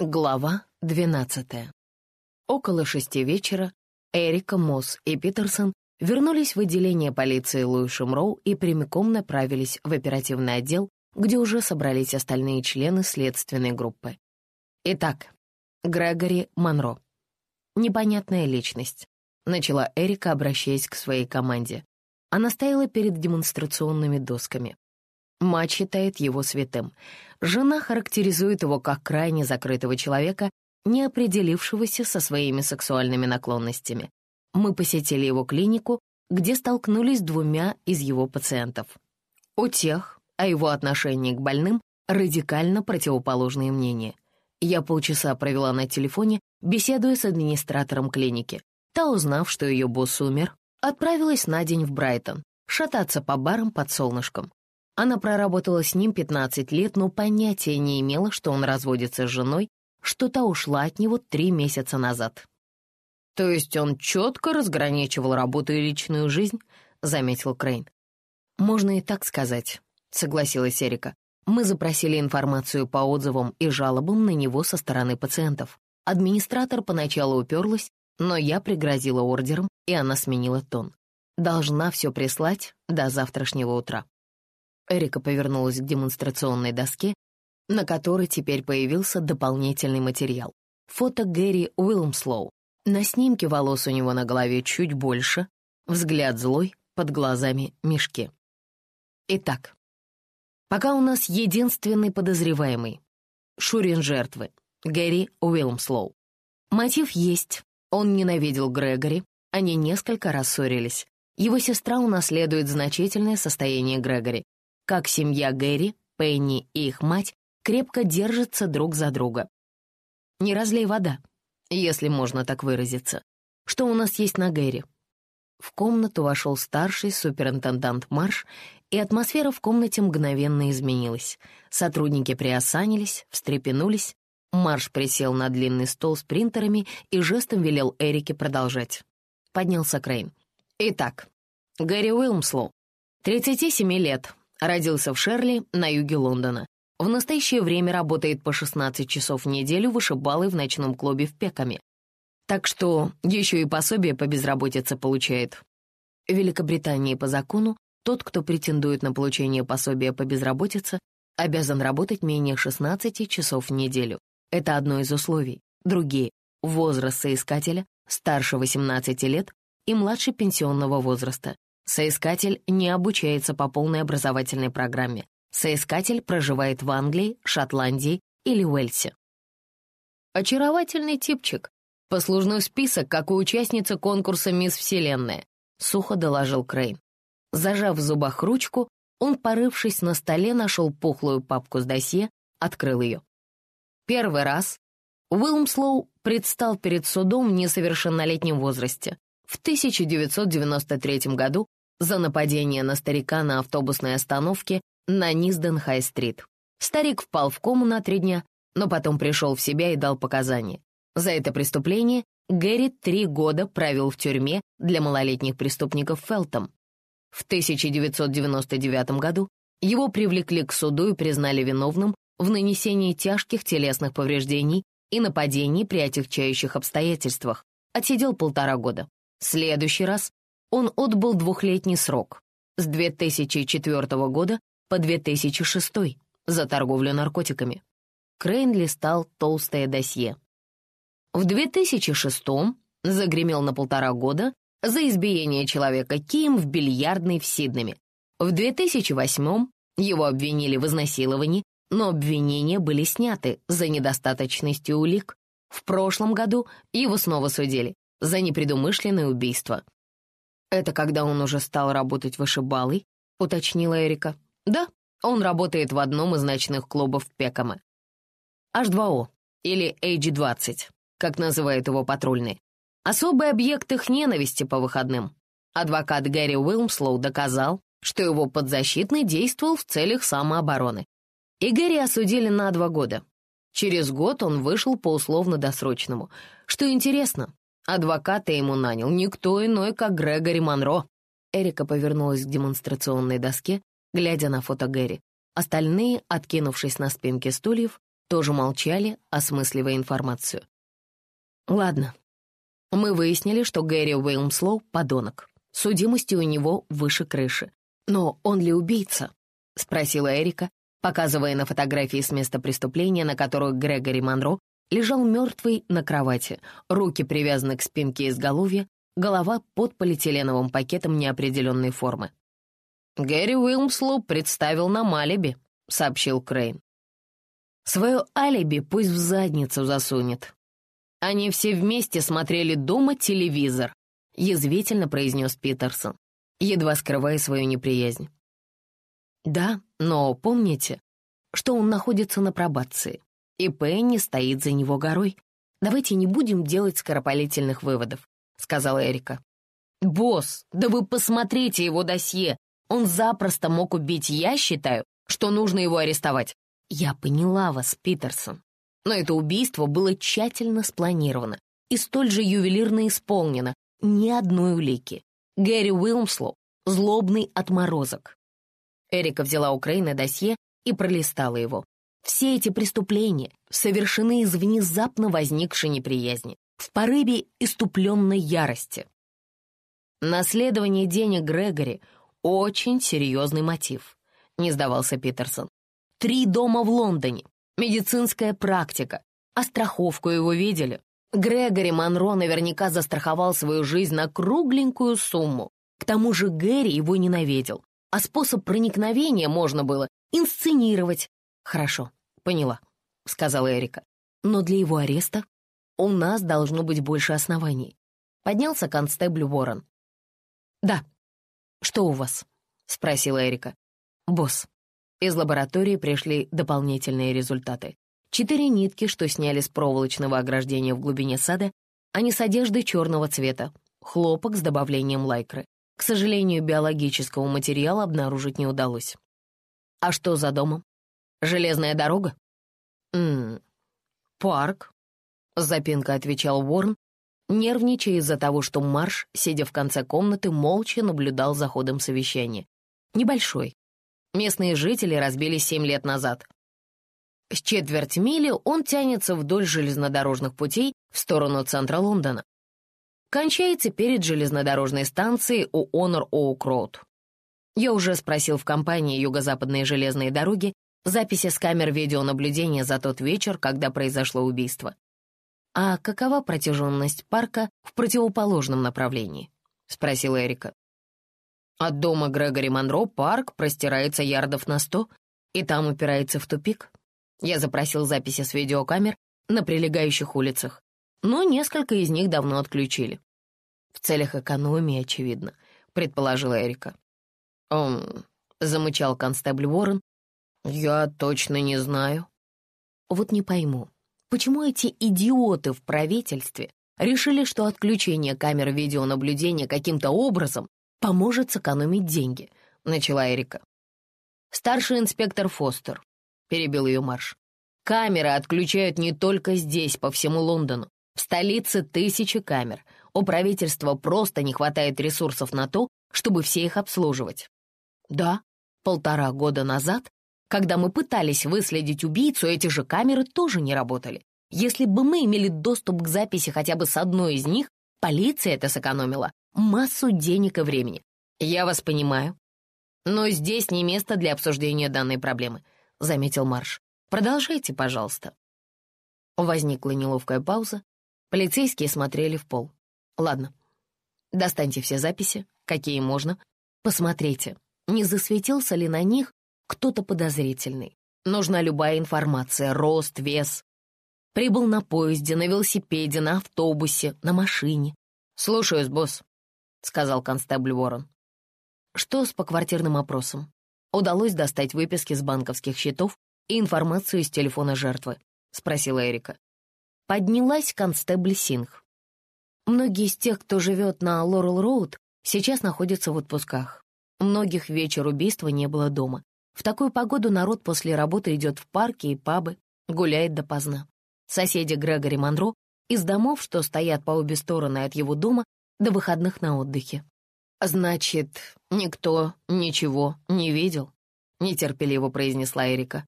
Глава 12. Около шести вечера Эрика, Мосс и Питерсон вернулись в отделение полиции Луишем Роу и прямиком направились в оперативный отдел, где уже собрались остальные члены следственной группы. Итак, Грегори Монро. Непонятная личность. Начала Эрика, обращаясь к своей команде. Она стояла перед демонстрационными досками. Мать считает его святым. Жена характеризует его как крайне закрытого человека, не определившегося со своими сексуальными наклонностями. Мы посетили его клинику, где столкнулись с двумя из его пациентов. У тех о его отношении к больным радикально противоположные мнения. Я полчаса провела на телефоне, беседуя с администратором клиники. Та, узнав, что ее босс умер, отправилась на день в Брайтон, шататься по барам под солнышком. Она проработала с ним 15 лет, но понятия не имела, что он разводится с женой, что та ушла от него три месяца назад. «То есть он четко разграничивал работу и личную жизнь?» — заметил Крейн. «Можно и так сказать», — согласилась Эрика. «Мы запросили информацию по отзывам и жалобам на него со стороны пациентов. Администратор поначалу уперлась, но я пригрозила ордером, и она сменила тон. Должна все прислать до завтрашнего утра. Эрика повернулась к демонстрационной доске, на которой теперь появился дополнительный материал. Фото Гэри Уилмслоу. На снимке волос у него на голове чуть больше, взгляд злой, под глазами мешки. Итак, пока у нас единственный подозреваемый — Шурин жертвы, Гэри Уилмслоу. Мотив есть. Он ненавидел Грегори, они несколько раз ссорились. Его сестра унаследует значительное состояние Грегори, как семья Гэри, Пенни и их мать крепко держатся друг за друга. Не разлей вода, если можно так выразиться. Что у нас есть на Гэри? В комнату вошел старший суперинтендант Марш, и атмосфера в комнате мгновенно изменилась. Сотрудники приосанились, встрепенулись. Марш присел на длинный стол с принтерами и жестом велел Эрике продолжать. Поднялся Крейн. «Итак, Гэри Уилмслоу, 37 лет, Родился в Шерли, на юге Лондона. В настоящее время работает по 16 часов в неделю вышибалой в ночном клубе в Пекаме. Так что еще и пособие по безработице получает. В Великобритании по закону тот, кто претендует на получение пособия по безработице, обязан работать менее 16 часов в неделю. Это одно из условий. Другие — возраст соискателя старше 18 лет и младше пенсионного возраста. Соискатель не обучается по полной образовательной программе. Соискатель проживает в Англии, Шотландии или Уэльсе. Очаровательный типчик. Послужной список, как у участницы конкурса «Мисс Вселенная», — сухо доложил Крейн. Зажав в зубах ручку, он, порывшись на столе, нашел пухлую папку с досье, открыл ее. Первый раз Уилмслоу предстал перед судом в несовершеннолетнем возрасте в 1993 году за нападение на старика на автобусной остановке на Низден-Хай-стрит. Старик впал в кому на три дня, но потом пришел в себя и дал показания. За это преступление Гэри три года провел в тюрьме для малолетних преступников Фелтом. В 1999 году его привлекли к суду и признали виновным в нанесении тяжких телесных повреждений и нападений при отягчающих обстоятельствах. Отсидел полтора года. Следующий раз он отбыл двухлетний срок с 2004 года по 2006 за торговлю наркотиками. Крейн листал толстое досье. В 2006 загремел на полтора года за избиение человека кием в бильярдной в Сиднеме. В 2008 его обвинили в изнасиловании, но обвинения были сняты за недостаточностью улик. В прошлом году его снова судили за непредумышленное убийство. «Это когда он уже стал работать вышибалой?» — уточнила Эрика. «Да, он работает в одном из ночных клубов Пекама. H2O, или H20, как называют его патрульные. Особый объект их ненависти по выходным. Адвокат Гэри Уилмслоу доказал, что его подзащитный действовал в целях самообороны. И Гэри осудили на два года. Через год он вышел по условно-досрочному. Что интересно, Адвоката ему нанял никто иной, как Грегори Монро. Эрика повернулась к демонстрационной доске, глядя на фото Гэри. Остальные, откинувшись на спинки стульев, тоже молчали, осмысливая информацию. Ладно. Мы выяснили, что Гэри Уилмслоу — подонок. Судимости у него выше крыши. Но он ли убийца? — спросила Эрика, показывая на фотографии с места преступления, на которую Грегори Монро лежал мертвый на кровати, руки привязаны к спинке изголовья, голова под полиэтиленовым пакетом неопределенной формы. «Гэри Уилмслоу представил нам алиби», — сообщил Крейн. «Свое алиби пусть в задницу засунет». Они все вместе смотрели дома телевизор, — язвительно произнес Питерсон, едва скрывая свою неприязнь. «Да, но помните, что он находится на пробации, и Пенни стоит за него горой. Давайте не будем делать скоропалительных выводов», — сказала Эрика. «Босс, да вы посмотрите его досье. Он запросто мог убить. Я считаю, что нужно его арестовать». «Я поняла вас, Питерсон. Но это убийство было тщательно спланировано и столь же ювелирно исполнено. Ни одной улики. Гэри Уилмслоу — злобный отморозок. Эрика взяла у Крейна досье и пролистала его. Все эти преступления совершены из внезапно возникшей неприязни, в порыве иступленной ярости. Наследование денег Грегори — очень серьезный мотив, не сдавался Питерсон. Три дома в Лондоне, медицинская практика, а страховку его видели. Грегори Монро наверняка застраховал свою жизнь на кругленькую сумму. К тому же Гэри его ненавидел, а способ проникновения можно было инсценировать. «Хорошо, поняла», — сказала Эрика. «Но для его ареста у нас должно быть больше оснований». Поднялся констебль Уоррен. «Да. Что у вас?» — спросила Эрика. «Босс». Из лаборатории пришли дополнительные результаты. Четыре нитки, что сняли с проволочного ограждения в глубине сада, они с одеждой черного цвета, хлопок с добавлением лайкры. К сожалению, биологического материала обнаружить не удалось. А что за домом? Железная дорога? Ммм, парк, запинка отвечал Уорн, нервничая из-за того, что Марш, сидя в конце комнаты, молча наблюдал за ходом совещания. Небольшой. Местные жители разбились семь лет назад. С четверть мили он тянется вдоль железнодорожных путей в сторону центра Лондона кончается перед железнодорожной станцией у Honor Oak Road. Я уже спросил в компании «Юго-западные железные дороги» записи с камер видеонаблюдения за тот вечер, когда произошло убийство. «А какова протяженность парка в противоположном направлении?» — спросил Эрика. От дома Грегори Монро парк простирается ярдов на сто, и там упирается в тупик. Я запросил записи с видеокамер на прилегающих улицах но несколько из них давно отключили. В целях экономии, очевидно, предположила Эрика. «Он...» — замычал констебль Уоррен. «Я точно не знаю». Вот не пойму, почему эти идиоты в правительстве решили, что отключение камер видеонаблюдения каким-то образом поможет сэкономить деньги, начала Эрика. Старший инспектор Фостер, перебил ее Марш. Камеры отключают не только здесь, по всему Лондону. В столице тысячи камер. У правительства просто не хватает ресурсов на то, чтобы все их обслуживать. Да, полтора года назад, когда мы пытались выследить убийцу, эти же камеры тоже не работали. Если бы мы имели доступ к записи хотя бы с одной из них, полиция это сэкономила массу денег и времени. Я вас понимаю. Но здесь не место для обсуждения данной проблемы, заметил Марш. Продолжайте, пожалуйста. Возникла неловкая пауза, Полицейские смотрели в пол. Ладно, достаньте все записи, какие можно. Посмотрите, не засветился ли на них кто-то подозрительный. Нужна любая информация, рост, вес. Прибыл на поезде, на велосипеде, на автобусе, на машине. «Слушаюсь, босс», — сказал констебль Ворон. Что с поквартирным опросом? Удалось достать выписки с банковских счетов и информацию из телефона жертвы? — спросила Эрика поднялась констебль Сингх. Многие из тех, кто живет на Лорел-Роуд, сейчас находятся в отпусках. Многих вечер убийства не было дома. В такую погоду народ после работы идет в парки и пабы, гуляет допоздна. Соседи Грегори Монро из домов, что стоят по обе стороны от его дома, до выходных на отдыхе. «Значит, никто ничего не видел?» — нетерпеливо произнесла Эрика.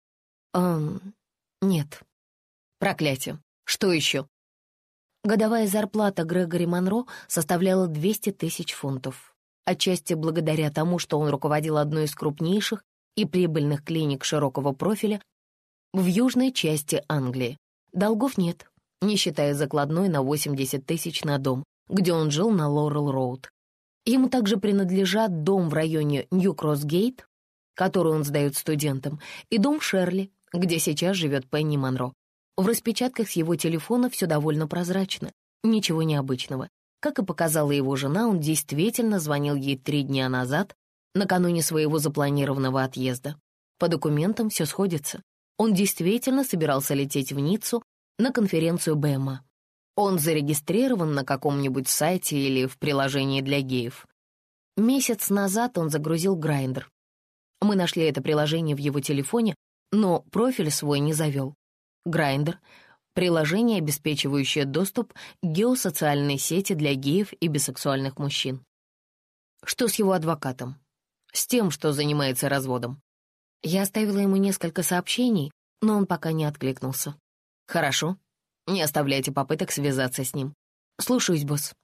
«Эм, нет», Проклятие. Что еще? Годовая зарплата Грегори Монро составляла 200 тысяч фунтов. Отчасти благодаря тому, что он руководил одной из крупнейших и прибыльных клиник широкого профиля в южной части Англии. Долгов нет, не считая закладной на 80 тысяч на дом, где он жил на Лорел-Роуд. Ему также принадлежат дом в районе Нью-Кросс-Гейт, который он сдает студентам, и дом Шерли, где сейчас живет Пенни Монро. В распечатках с его телефона все довольно прозрачно, ничего необычного. Как и показала его жена, он действительно звонил ей три дня назад, накануне своего запланированного отъезда. По документам все сходится. Он действительно собирался лететь в Ниццу на конференцию БМА. Он зарегистрирован на каком-нибудь сайте или в приложении для геев. Месяц назад он загрузил Grindr. Мы нашли это приложение в его телефоне, но профиль свой не завел. Grindr — приложение, обеспечивающее доступ к геосоциальной сети для геев и бисексуальных мужчин. Что с его адвокатом? С тем, что занимается разводом. Я оставила ему несколько сообщений, но он пока не откликнулся. Хорошо, не оставляйте попыток связаться с ним. Слушаюсь, босс.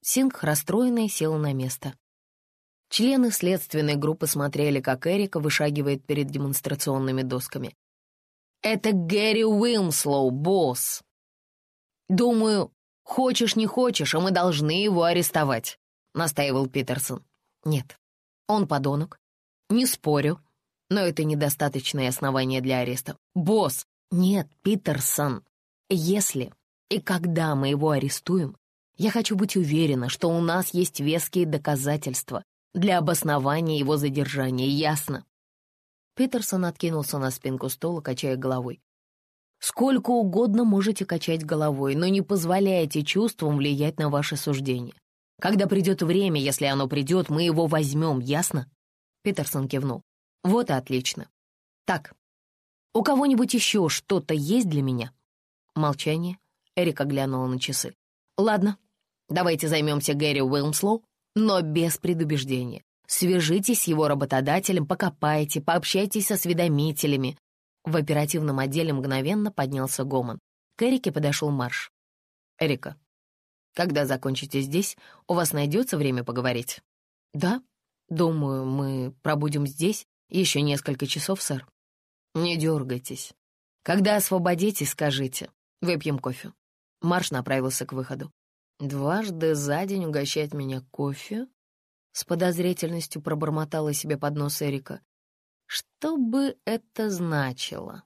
Синг, расстроенный, сел на место. Члены следственной группы смотрели, как Эрика вышагивает перед демонстрационными досками. «Это Гэри Уилмслоу, босс!» «Думаю, хочешь не хочешь, а мы должны его арестовать», — настаивал Питерсон. «Нет, он подонок. Не спорю, но это недостаточное основание для ареста. Босс!» «Нет, Питерсон, если и когда мы его арестуем, я хочу быть уверена, что у нас есть веские доказательства для обоснования его задержания, ясно?» Питерсон откинулся на спинку стула, качая головой. «Сколько угодно можете качать головой, но не позволяйте чувствам влиять на ваше суждение. Когда придет время, если оно придет, мы его возьмем, ясно?» Питерсон кивнул. «Вот и отлично. Так, у кого-нибудь еще что-то есть для меня?» Молчание. Эрика глянула на часы. «Ладно, давайте займемся Гэри Уилмслоу, но без предубеждения. Свяжитесь с его работодателем, покопайте, пообщайтесь со осведомителями». В оперативном отделе мгновенно поднялся гомон. К Эрике подошел Марш. «Эрика, когда закончите здесь, у вас найдется время поговорить?» «Да, думаю, мы пробудем здесь еще несколько часов, сэр». «Не дергайтесь. Когда освободитесь, скажите. Выпьем кофе». Марш направился к выходу. «Дважды за день угощать меня кофе?» С подозрительностью пробормотала себе под нос Эрика. «Что бы это значило?»